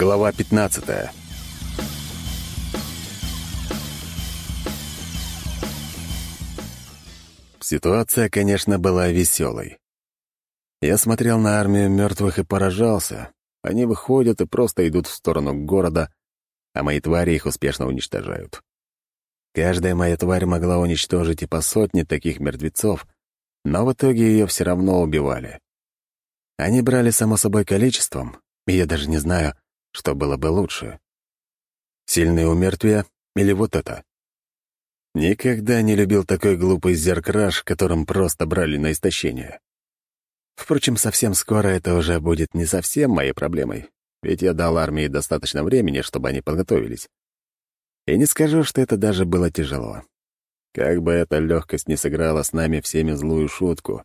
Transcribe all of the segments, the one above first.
Глава 15 Ситуация, конечно, была веселой. Я смотрел на армию мертвых и поражался. Они выходят и просто идут в сторону города, а мои твари их успешно уничтожают. Каждая моя тварь могла уничтожить и по сотне таких мертвецов, но в итоге ее все равно убивали. Они брали, само собой, количеством, и я даже не знаю, что было бы лучше. Сильные умертвия или вот это? Никогда не любил такой глупый зеркраш, которым просто брали на истощение. Впрочем, совсем скоро это уже будет не совсем моей проблемой, ведь я дал армии достаточно времени, чтобы они подготовились. И не скажу, что это даже было тяжело. Как бы эта легкость не сыграла с нами всеми злую шутку.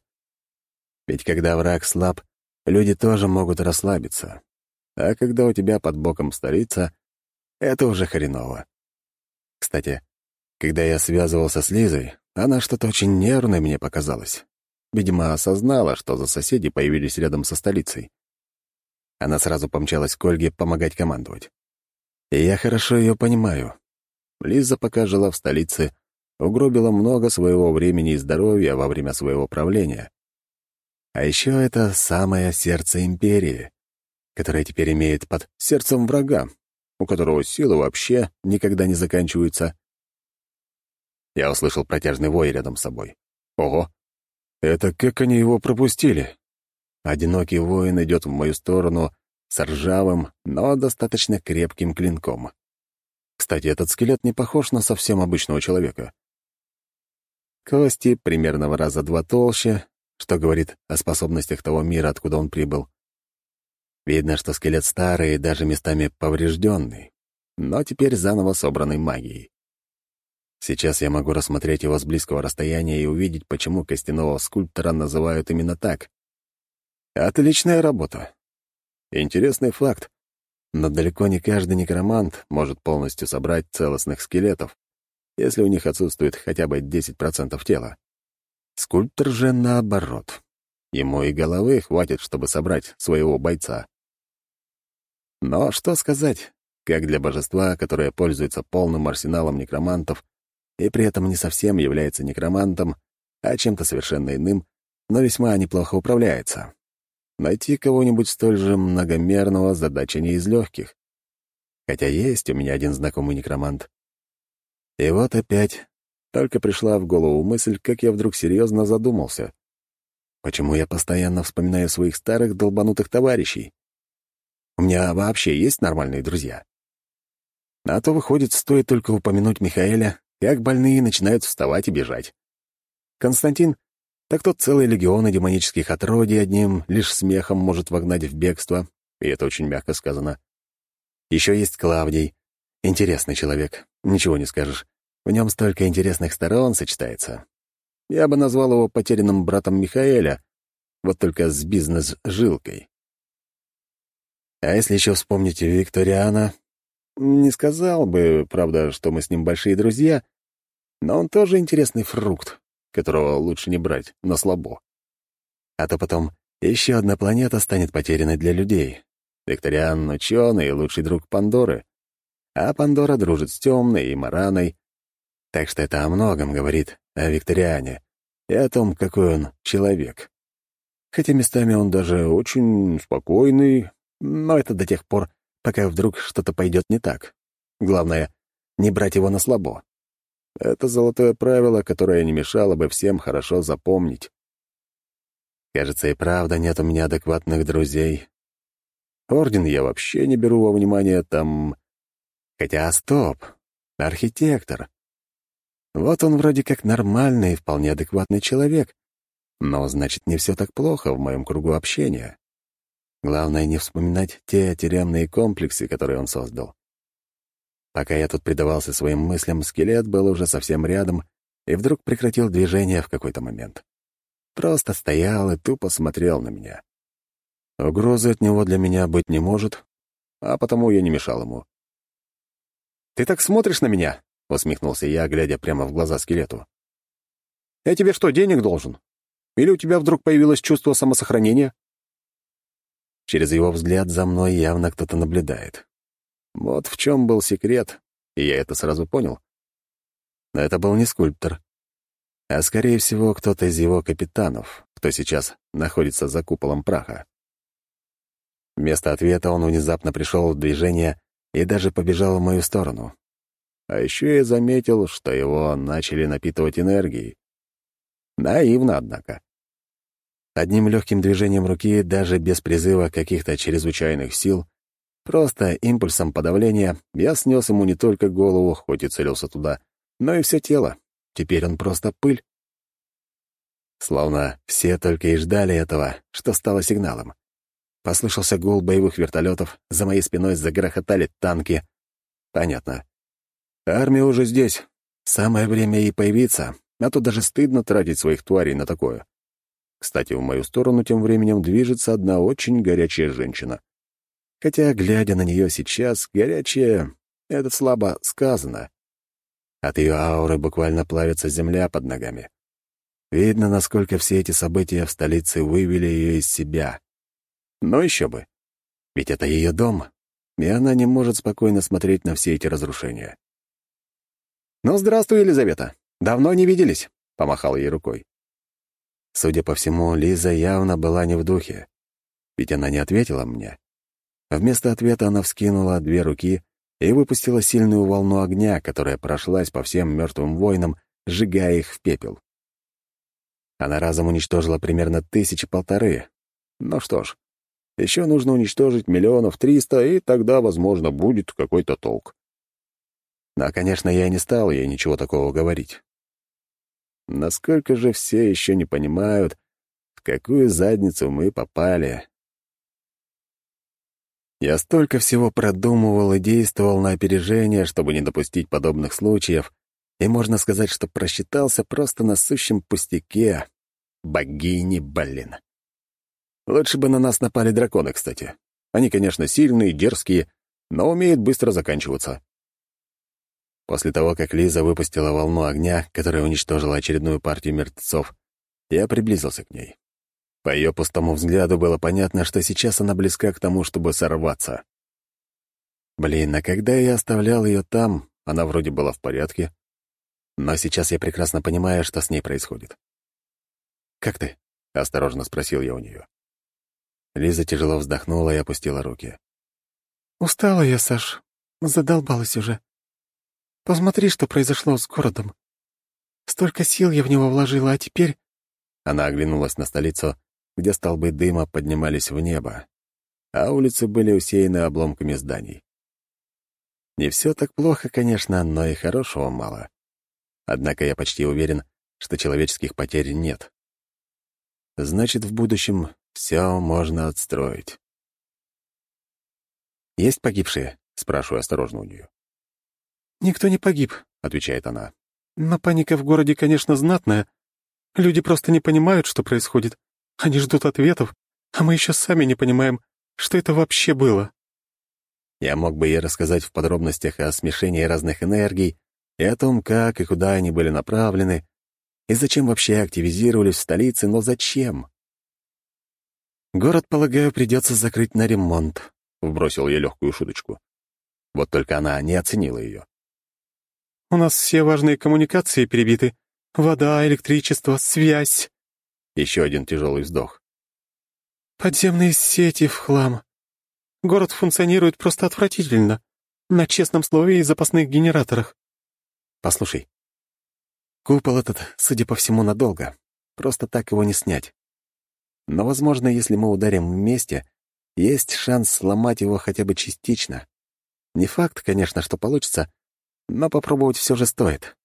Ведь когда враг слаб, люди тоже могут расслабиться. А когда у тебя под боком столица, это уже хреново. Кстати, когда я связывался с Лизой, она что-то очень нервной мне показалась. Видимо, осознала, что за соседи появились рядом со столицей. Она сразу помчалась к Ольге помогать командовать. И я хорошо ее понимаю. Лиза, пока жила в столице, угробила много своего времени и здоровья во время своего правления. А еще это самое сердце империи которое теперь имеет под сердцем врага, у которого силы вообще никогда не заканчиваются. Я услышал протяжный вой рядом с собой. Ого! Это как они его пропустили? Одинокий воин идет в мою сторону с ржавым, но достаточно крепким клинком. Кстати, этот скелет не похож на совсем обычного человека. Кости примерно в раза два толще, что говорит о способностях того мира, откуда он прибыл. Видно, что скелет старый и даже местами поврежденный, но теперь заново собранный магией. Сейчас я могу рассмотреть его с близкого расстояния и увидеть, почему костяного скульптора называют именно так. Отличная работа. Интересный факт, но далеко не каждый некромант может полностью собрать целостных скелетов, если у них отсутствует хотя бы 10% тела. Скульптор же наоборот. Ему и головы хватит, чтобы собрать своего бойца. Но что сказать, как для божества, которое пользуется полным арсеналом некромантов и при этом не совсем является некромантом, а чем-то совершенно иным, но весьма неплохо управляется. Найти кого-нибудь столь же многомерного задача не из легких. Хотя есть у меня один знакомый некромант. И вот опять только пришла в голову мысль, как я вдруг серьезно задумался. Почему я постоянно вспоминаю своих старых долбанутых товарищей? У меня вообще есть нормальные друзья. А то, выходит, стоит только упомянуть Михаэля, как больные начинают вставать и бежать. Константин, так тот целый легион демонических отродий одним лишь смехом может вогнать в бегство, и это очень мягко сказано. Еще есть Клавдий. Интересный человек, ничего не скажешь. В нем столько интересных сторон сочетается. Я бы назвал его потерянным братом Михаэля, вот только с бизнес-жилкой. А если еще вспомнить Викториана, не сказал бы, правда, что мы с ним большие друзья, но он тоже интересный фрукт, которого лучше не брать на слабо. А то потом еще одна планета станет потерянной для людей. Викториан — ученый и лучший друг Пандоры. А Пандора дружит с Темной и Мараной. Так что это о многом говорит о Викториане и о том, какой он человек. Хотя местами он даже очень спокойный, но это до тех пор, пока вдруг что-то пойдет не так. Главное — не брать его на слабо. Это золотое правило, которое не мешало бы всем хорошо запомнить. Кажется, и правда нет у меня адекватных друзей. Орден я вообще не беру во внимание, там... Хотя, стоп, архитектор. Вот он вроде как нормальный и вполне адекватный человек, но, значит, не все так плохо в моем кругу общения. Главное не вспоминать те тюремные комплексы, которые он создал. Пока я тут предавался своим мыслям, скелет был уже совсем рядом и вдруг прекратил движение в какой-то момент. Просто стоял и тупо смотрел на меня. Угрозы от него для меня быть не может, а потому я не мешал ему. «Ты так смотришь на меня?» — усмехнулся я, глядя прямо в глаза скелету. «Я тебе что, денег должен? Или у тебя вдруг появилось чувство самосохранения?» Через его взгляд за мной явно кто-то наблюдает. Вот в чем был секрет, и я это сразу понял. Но это был не скульптор, а, скорее всего, кто-то из его капитанов, кто сейчас находится за куполом праха. Вместо ответа он внезапно пришел в движение и даже побежал в мою сторону. А еще я заметил, что его начали напитывать энергией. Наивно, однако. Одним легким движением руки, даже без призыва каких-то чрезвычайных сил, просто импульсом подавления, я снес ему не только голову, хоть и целился туда, но и все тело. Теперь он просто пыль. Словно все только и ждали этого, что стало сигналом. Послышался гул боевых вертолетов, за моей спиной загрохотали танки. Понятно. Армия уже здесь. Самое время ей появиться, а то даже стыдно тратить своих тварей на такое. Кстати, в мою сторону тем временем движется одна очень горячая женщина. Хотя, глядя на нее сейчас, горячая — это слабо сказано. От ее ауры буквально плавится земля под ногами. Видно, насколько все эти события в столице вывели ее из себя. Но еще бы. Ведь это ее дом, и она не может спокойно смотреть на все эти разрушения. «Ну, здравствуй, Елизавета. Давно не виделись», — помахал ей рукой. Судя по всему, Лиза явно была не в духе, ведь она не ответила мне. Вместо ответа она вскинула две руки и выпустила сильную волну огня, которая прошлась по всем мертвым воинам, сжигая их в пепел. Она разом уничтожила примерно тысячи полторы. Ну что ж, еще нужно уничтожить миллионов триста, и тогда, возможно, будет какой-то толк. Но, конечно, я не стал ей ничего такого говорить. Насколько же все еще не понимают, в какую задницу мы попали. Я столько всего продумывал и действовал на опережение, чтобы не допустить подобных случаев, и можно сказать, что просчитался просто на сущем пустяке. Богини, блин. Лучше бы на нас напали драконы, кстати. Они, конечно, сильные, дерзкие, но умеют быстро заканчиваться. После того, как Лиза выпустила волну огня, которая уничтожила очередную партию мертвецов, я приблизился к ней. По ее пустому взгляду было понятно, что сейчас она близка к тому, чтобы сорваться. Блин, а когда я оставлял ее там, она вроде была в порядке. Но сейчас я прекрасно понимаю, что с ней происходит. «Как ты?» — осторожно спросил я у нее. Лиза тяжело вздохнула и опустила руки. «Устала я, Саш. Задолбалась уже. Посмотри, что произошло с городом. Столько сил я в него вложила, а теперь...» Она оглянулась на столицу, где столбы дыма поднимались в небо, а улицы были усеяны обломками зданий. Не все так плохо, конечно, но и хорошего мало. Однако я почти уверен, что человеческих потерь нет. Значит, в будущем все можно отстроить. «Есть погибшие?» — спрашиваю осторожно у нее. «Никто не погиб», — отвечает она. «Но паника в городе, конечно, знатная. Люди просто не понимают, что происходит. Они ждут ответов, а мы еще сами не понимаем, что это вообще было». Я мог бы ей рассказать в подробностях о смешении разных энергий и о том, как и куда они были направлены, и зачем вообще активизировались в столице, но зачем? «Город, полагаю, придется закрыть на ремонт», — вбросил я легкую шуточку. Вот только она не оценила ее. У нас все важные коммуникации перебиты. Вода, электричество, связь. Еще один тяжелый вздох. Подземные сети в хлам. Город функционирует просто отвратительно. На честном слове и запасных генераторах. Послушай, купол этот, судя по всему, надолго. Просто так его не снять. Но, возможно, если мы ударим вместе, есть шанс сломать его хотя бы частично. Не факт, конечно, что получится, но попробовать все же стоит.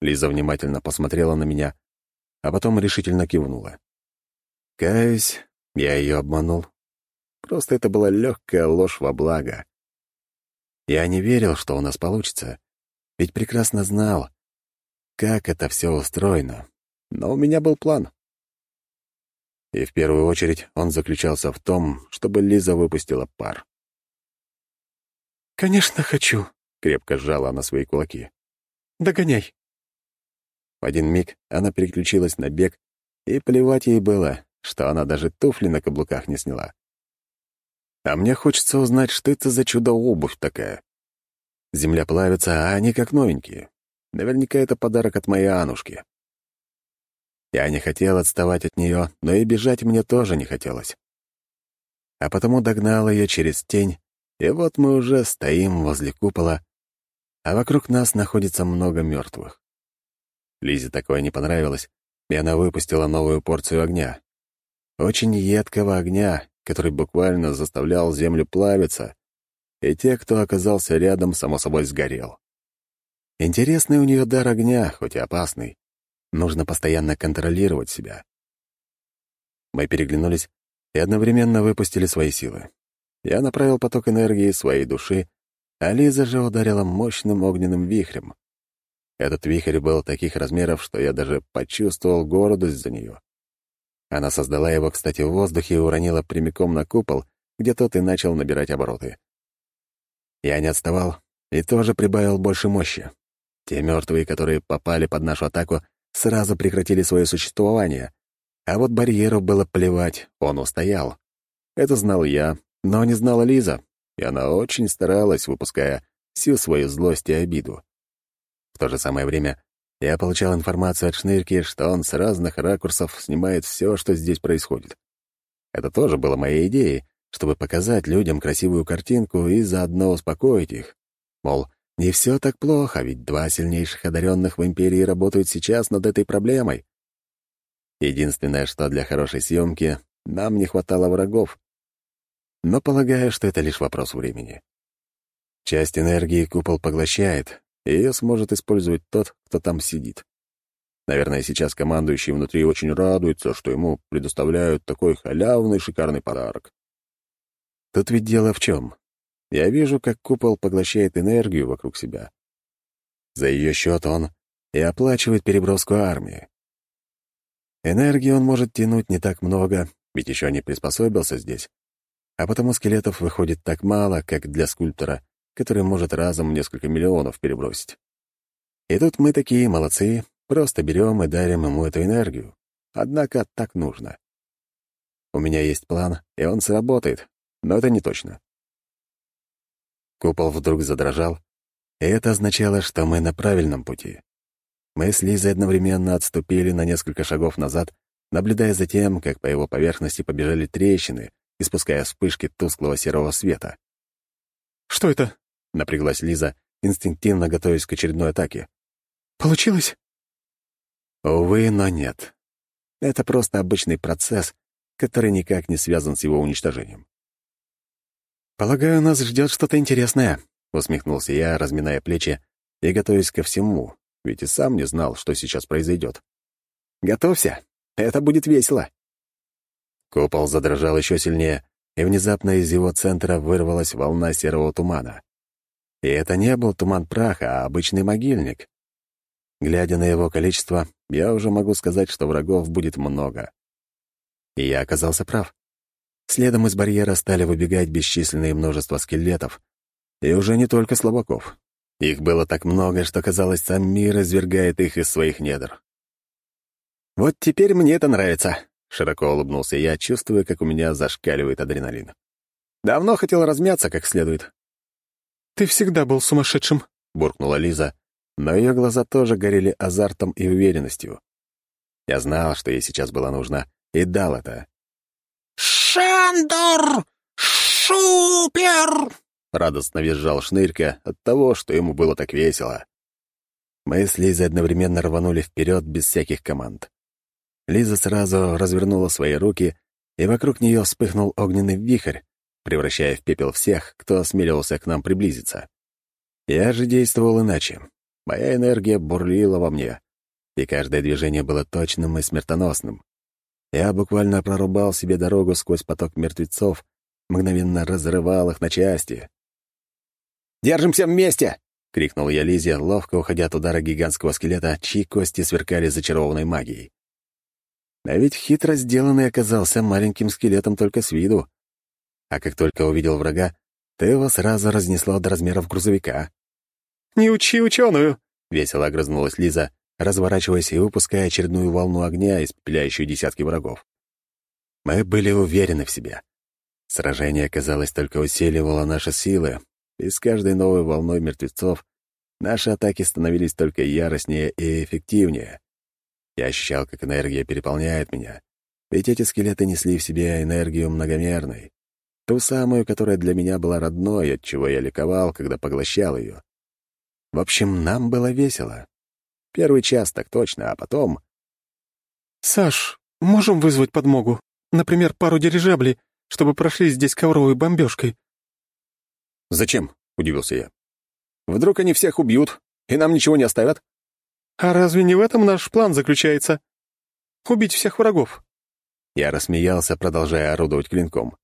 Лиза внимательно посмотрела на меня, а потом решительно кивнула. Каюсь, я ее обманул. Просто это была легкая ложь во благо. Я не верил, что у нас получится, ведь прекрасно знал, как это все устроено. Но у меня был план. И в первую очередь он заключался в том, чтобы Лиза выпустила пар. «Конечно, хочу», Крепко сжала она свои кулаки. «Догоняй!» В один миг она переключилась на бег, и плевать ей было, что она даже туфли на каблуках не сняла. А мне хочется узнать, что это за чудо-обувь такая. Земля плавится, а они как новенькие. Наверняка это подарок от моей Анушки. Я не хотел отставать от нее, но и бежать мне тоже не хотелось. А потому догнал ее через тень, и вот мы уже стоим возле купола, а вокруг нас находится много мертвых. Лизе такое не понравилось, и она выпустила новую порцию огня. Очень едкого огня, который буквально заставлял землю плавиться, и те, кто оказался рядом, само собой сгорел. Интересный у нее дар огня, хоть и опасный. Нужно постоянно контролировать себя. Мы переглянулись и одновременно выпустили свои силы. Я направил поток энергии своей души, а Лиза же ударила мощным огненным вихрем. Этот вихрь был таких размеров, что я даже почувствовал гордость за нее. Она создала его, кстати, в воздухе и уронила прямиком на купол, где тот и начал набирать обороты. Я не отставал и тоже прибавил больше мощи. Те мертвые, которые попали под нашу атаку, сразу прекратили свое существование. А вот барьеру было плевать, он устоял. Это знал я, но не знала Лиза, и она очень старалась, выпуская всю свою злость и обиду. В то же самое время я получал информацию от Шнырки, что он с разных ракурсов снимает все, что здесь происходит. Это тоже было моей идеей, чтобы показать людям красивую картинку и заодно успокоить их. Мол, не все так плохо, ведь два сильнейших одаренных в Империи работают сейчас над этой проблемой. Единственное, что для хорошей съемки нам не хватало врагов. Но полагаю, что это лишь вопрос времени. Часть энергии купол поглощает, и ее сможет использовать тот, кто там сидит. Наверное, сейчас командующий внутри очень радуется, что ему предоставляют такой халявный шикарный подарок. Тут ведь дело в чем? Я вижу, как купол поглощает энергию вокруг себя. За ее счет он и оплачивает переброску армии. Энергии он может тянуть не так много, ведь еще не приспособился здесь. А потому скелетов выходит так мало, как для скульптора, который может разом несколько миллионов перебросить. И тут мы такие молодцы, просто берем и дарим ему эту энергию. Однако так нужно. У меня есть план, и он сработает, но это не точно. Купол вдруг задрожал, и это означало, что мы на правильном пути. Мы с Лизой одновременно отступили на несколько шагов назад, наблюдая за тем, как по его поверхности побежали трещины, испуская вспышки тусклого серого света. «Что это?» — напряглась Лиза, инстинктивно готовясь к очередной атаке. «Получилось?» Увы, но нет. Это просто обычный процесс, который никак не связан с его уничтожением. «Полагаю, нас ждет что-то интересное», — усмехнулся я, разминая плечи и готовясь ко всему, ведь и сам не знал, что сейчас произойдет. «Готовься, это будет весело». Купол задрожал еще сильнее, и внезапно из его центра вырвалась волна серого тумана. И это не был туман праха, а обычный могильник. Глядя на его количество, я уже могу сказать, что врагов будет много. И я оказался прав. Следом из барьера стали выбегать бесчисленные множество скелетов. И уже не только слабаков. Их было так много, что, казалось, сам мир извергает их из своих недр. «Вот теперь мне это нравится», — широко улыбнулся я, чувствуя, как у меня зашкаливает адреналин. «Давно хотел размяться как следует». «Ты всегда был сумасшедшим», — буркнула Лиза, но ее глаза тоже горели азартом и уверенностью. Я знал, что ей сейчас было нужно, и дал это. «Шандор! Шупер!» — радостно визжал Шнырька от того, что ему было так весело. Мы с Лизой одновременно рванули вперед без всяких команд. Лиза сразу развернула свои руки, и вокруг нее вспыхнул огненный вихрь, превращая в пепел всех, кто осмеливался к нам приблизиться. Я же действовал иначе. Моя энергия бурлила во мне, и каждое движение было точным и смертоносным. Я буквально прорубал себе дорогу сквозь поток мертвецов, мгновенно разрывал их на части. «Держимся вместе!» — крикнул я Лизе, ловко уходя от удара гигантского скелета, чьи кости сверкали зачарованной магией. А ведь хитро сделанный оказался маленьким скелетом только с виду. А как только увидел врага, то его сразу разнесло до размеров грузовика. «Не учи ученую!» — весело огрызнулась Лиза, разворачиваясь и выпуская очередную волну огня, испепеляющую десятки врагов. Мы были уверены в себе. Сражение, казалось, только усиливало наши силы, и с каждой новой волной мертвецов наши атаки становились только яростнее и эффективнее. Я ощущал, как энергия переполняет меня, ведь эти скелеты несли в себе энергию многомерной, ту самую, которая для меня была родной, от чего я ликовал, когда поглощал ее. В общем, нам было весело. Первый час так точно, а потом... «Саш, можем вызвать подмогу? Например, пару дирижаблей, чтобы прошли здесь ковровой бомбежкой?» «Зачем?» — удивился я. «Вдруг они всех убьют, и нам ничего не оставят?» «А разве не в этом наш план заключается? Убить всех врагов?» Я рассмеялся, продолжая орудовать клинком.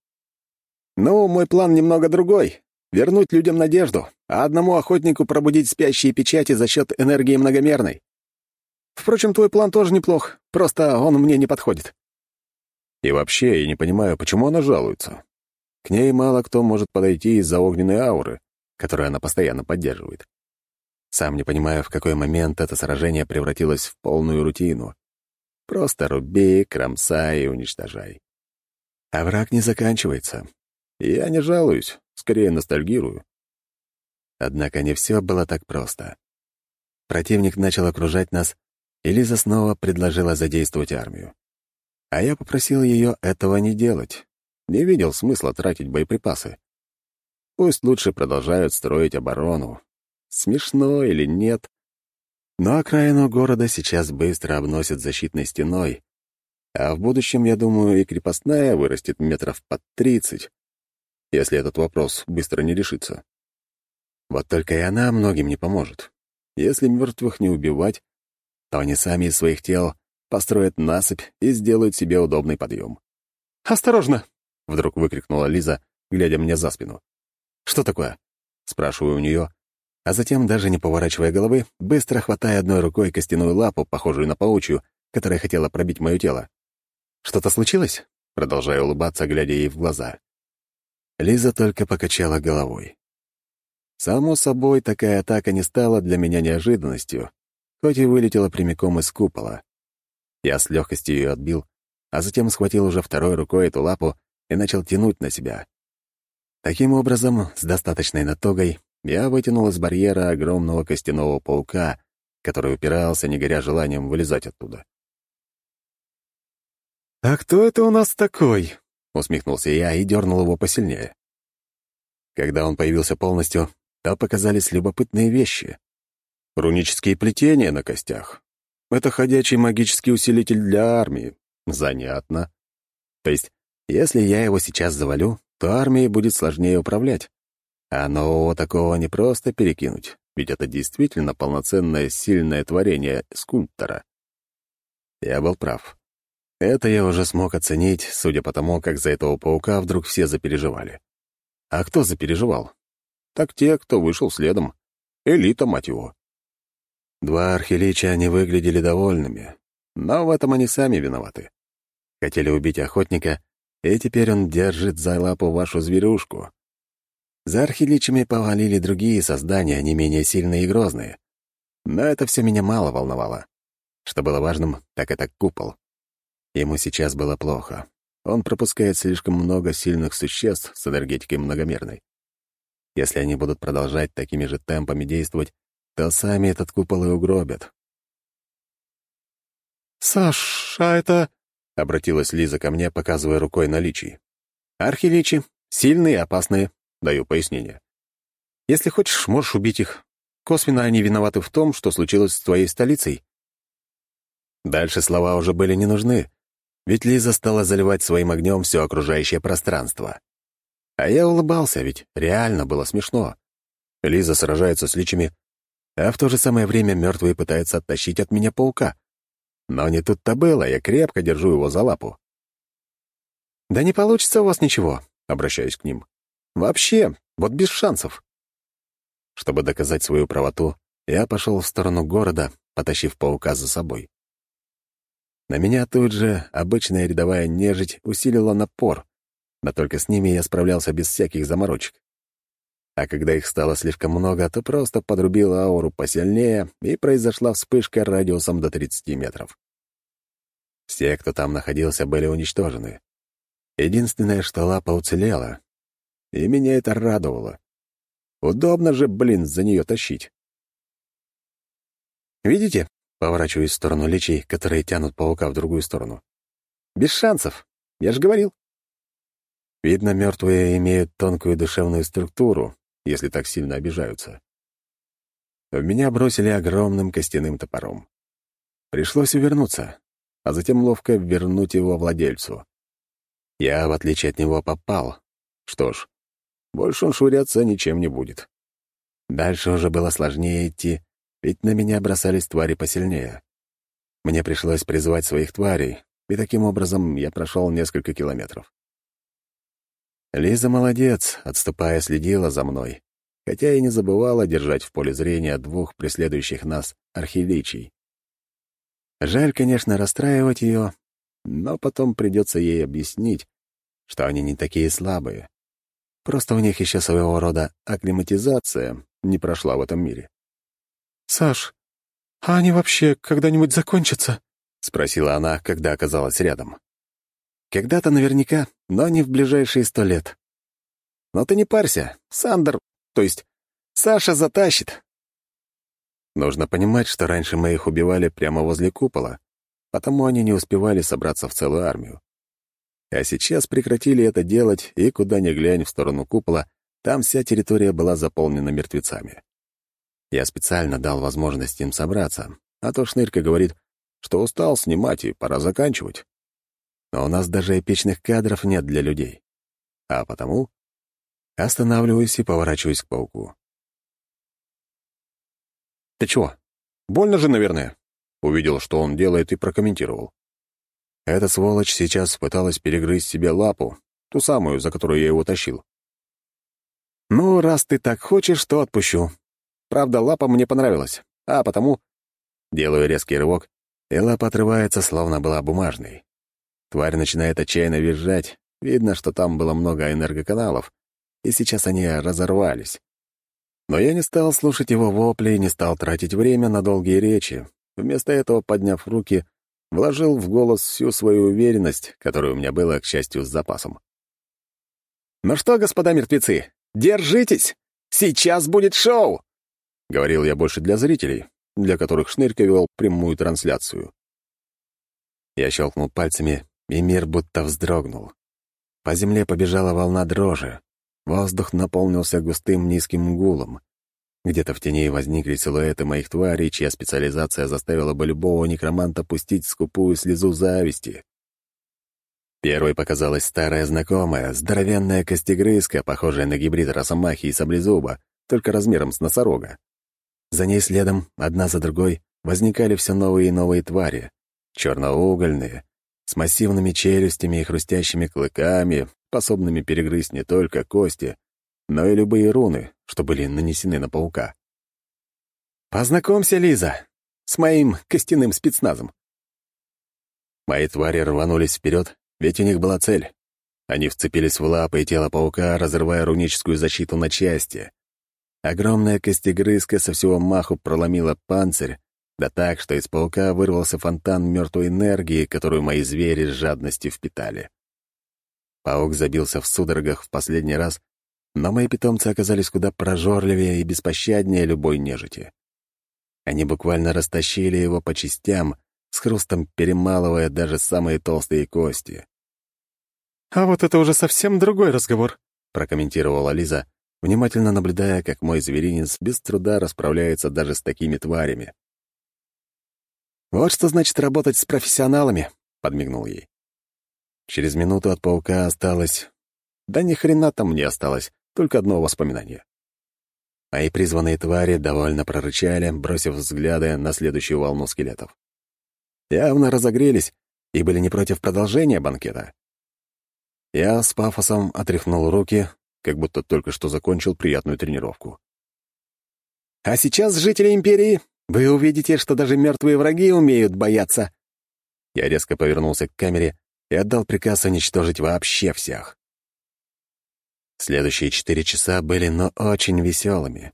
«Ну, мой план немного другой. Вернуть людям надежду, а одному охотнику пробудить спящие печати за счет энергии многомерной. Впрочем, твой план тоже неплох, просто он мне не подходит». И вообще, я не понимаю, почему она жалуется. К ней мало кто может подойти из-за огненной ауры, которую она постоянно поддерживает. Сам не понимаю, в какой момент это сражение превратилось в полную рутину. Просто руби, кромсай и уничтожай. А враг не заканчивается. Я не жалуюсь, скорее ностальгирую. Однако не все было так просто. Противник начал окружать нас, и Лиза снова предложила задействовать армию. А я попросил ее этого не делать. Не видел смысла тратить боеприпасы. Пусть лучше продолжают строить оборону. Смешно или нет, но окраину города сейчас быстро обносят защитной стеной, а в будущем, я думаю, и крепостная вырастет метров под тридцать, если этот вопрос быстро не решится. Вот только и она многим не поможет. Если мертвых не убивать, то они сами из своих тел построят насыпь и сделают себе удобный подъем. «Осторожно!» — вдруг выкрикнула Лиза, глядя мне за спину. «Что такое?» — спрашиваю у нее, а затем, даже не поворачивая головы, быстро хватая одной рукой костяную лапу, похожую на паучью, которая хотела пробить мое тело. «Что-то случилось?» — продолжая улыбаться, глядя ей в глаза. Лиза только покачала головой. Само собой, такая атака не стала для меня неожиданностью, хоть и вылетела прямиком из купола. Я с легкостью ее отбил, а затем схватил уже второй рукой эту лапу и начал тянуть на себя. Таким образом, с достаточной натогой, я вытянул из барьера огромного костяного паука, который упирался, не горя желанием вылезать оттуда. «А кто это у нас такой?» — усмехнулся я и дернул его посильнее. Когда он появился полностью, то показались любопытные вещи. Рунические плетения на костях. Это ходячий магический усилитель для армии. Занятно. То есть, если я его сейчас завалю, то армией будет сложнее управлять. А нового такого не просто перекинуть, ведь это действительно полноценное сильное творение скульптора. Я был прав. Это я уже смог оценить, судя по тому, как за этого паука вдруг все запереживали. А кто запереживал? Так те, кто вышел следом. Элита, мать его. Два архилича не выглядели довольными, но в этом они сами виноваты. Хотели убить охотника, и теперь он держит за лапу вашу зверюшку. За архиличами повалили другие создания, не менее сильные и грозные. Но это все меня мало волновало. Что было важным, так это купол. Ему сейчас было плохо. Он пропускает слишком много сильных существ с энергетикой многомерной. Если они будут продолжать такими же темпами действовать, то сами этот купол и угробят. «Саш, а это...» — обратилась Лиза ко мне, показывая рукой на личи. «Архиличи. Сильные и опасные», — даю пояснение. «Если хочешь, можешь убить их. Косвенно они виноваты в том, что случилось с твоей столицей». Дальше слова уже были не нужны, ведь Лиза стала заливать своим огнем все окружающее пространство. А я улыбался, ведь реально было смешно. Лиза сражается с личами, а в то же самое время мертвый пытается оттащить от меня паука. Но не тут-то было, я крепко держу его за лапу. «Да не получится у вас ничего», — обращаюсь к ним. «Вообще, вот без шансов». Чтобы доказать свою правоту, я пошел в сторону города, потащив паука за собой. На меня тут же обычная рядовая нежить усилила напор, но только с ними я справлялся без всяких заморочек. А когда их стало слишком много, то просто подрубил ауру посильнее, и произошла вспышка радиусом до 30 метров. Все, кто там находился, были уничтожены. Единственное, что лапа уцелела, и меня это радовало. Удобно же, блин, за нее тащить. «Видите?» — поворачиваюсь в сторону лечей, которые тянут паука в другую сторону. «Без шансов. Я же говорил». Видно, мертвые имеют тонкую душевную структуру, если так сильно обижаются. В меня бросили огромным костяным топором. Пришлось увернуться, а затем ловко вернуть его владельцу. Я, в отличие от него, попал. Что ж, больше он швыряться ничем не будет. Дальше уже было сложнее идти, ведь на меня бросались твари посильнее. Мне пришлось призвать своих тварей, и таким образом я прошел несколько километров. Лиза молодец, отступая, следила за мной, хотя и не забывала держать в поле зрения двух преследующих нас архиличий. Жаль, конечно, расстраивать ее, но потом придется ей объяснить, что они не такие слабые. Просто у них еще своего рода акклиматизация не прошла в этом мире. «Саш, а они вообще когда-нибудь закончатся?» — спросила она, когда оказалась рядом. «Когда-то наверняка, но не в ближайшие сто лет. Но ты не парься, Сандер, то есть Саша затащит». Нужно понимать, что раньше мы их убивали прямо возле купола, потому они не успевали собраться в целую армию. А сейчас прекратили это делать, и куда ни глянь в сторону купола, там вся территория была заполнена мертвецами. Я специально дал возможность им собраться, а то Шнырька говорит, что устал снимать и пора заканчивать. Но у нас даже эпичных кадров нет для людей. А потому останавливаюсь и поворачиваюсь к пауку. «Ты чего? Больно же, наверное?» Увидел, что он делает, и прокомментировал. Эта сволочь сейчас пыталась перегрызть себе лапу, ту самую, за которую я его тащил. «Ну, раз ты так хочешь, то отпущу. Правда, лапа мне понравилась, а потому...» Делаю резкий рывок, и лапа отрывается, словно была бумажной. Тварь начинает отчаянно визжать, видно, что там было много энергоканалов, и сейчас они разорвались. Но я не стал слушать его вопли и не стал тратить время на долгие речи. Вместо этого, подняв руки, вложил в голос всю свою уверенность, которая у меня была, к счастью, с запасом. «Ну что, господа мертвецы, держитесь! Сейчас будет шоу!» Говорил я больше для зрителей, для которых Шнырька вел прямую трансляцию. Я щелкнул пальцами, и мир будто вздрогнул. По земле побежала волна дрожи. Воздух наполнился густым низким гулом. Где-то в тени возникли силуэты моих тварей, чья специализация заставила бы любого некроманта пустить скупую слезу зависти. Первой показалась старая знакомая, здоровенная костегрызка, похожая на гибрид росомахи и саблезуба, только размером с носорога. За ней следом, одна за другой, возникали все новые и новые твари. Черноугольные, с массивными челюстями и хрустящими клыками, способными перегрызть не только кости, но и любые руны, что были нанесены на паука. «Познакомься, Лиза, с моим костяным спецназом». Мои твари рванулись вперед, ведь у них была цель. Они вцепились в лапы и тело паука, разрывая руническую защиту на части. Огромная костегрызка со всего маху проломила панцирь, да так, что из паука вырвался фонтан мертвой энергии, которую мои звери с жадностью впитали. Паук забился в судорогах в последний раз, но мои питомцы оказались куда прожорливее и беспощаднее любой нежити. Они буквально растащили его по частям, с хрустом перемалывая даже самые толстые кости. «А вот это уже совсем другой разговор», — прокомментировала Лиза, внимательно наблюдая, как мой зверинец без труда расправляется даже с такими тварями. «Вот что значит работать с профессионалами», — подмигнул ей. Через минуту от паука осталось... Да ни хрена там не осталось, только одно воспоминание. Мои призванные твари довольно прорычали, бросив взгляды на следующую волну скелетов. Явно разогрелись и были не против продолжения банкета. Я с пафосом отряхнул руки, как будто только что закончил приятную тренировку. «А сейчас, жители Империи, вы увидите, что даже мертвые враги умеют бояться!» Я резко повернулся к камере и отдал приказ уничтожить вообще всех. Следующие четыре часа были, но очень веселыми.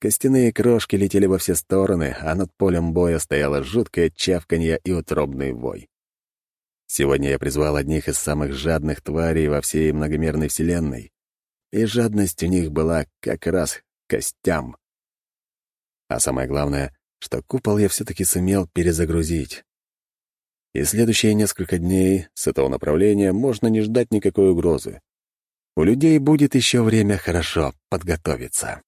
Костяные крошки летели во все стороны, а над полем боя стояло жуткое чавканье и утробный вой. Сегодня я призвал одних из самых жадных тварей во всей многомерной вселенной, и жадность у них была как раз костям. А самое главное, что купол я все-таки сумел перезагрузить. И следующие несколько дней с этого направления можно не ждать никакой угрозы. У людей будет еще время хорошо подготовиться.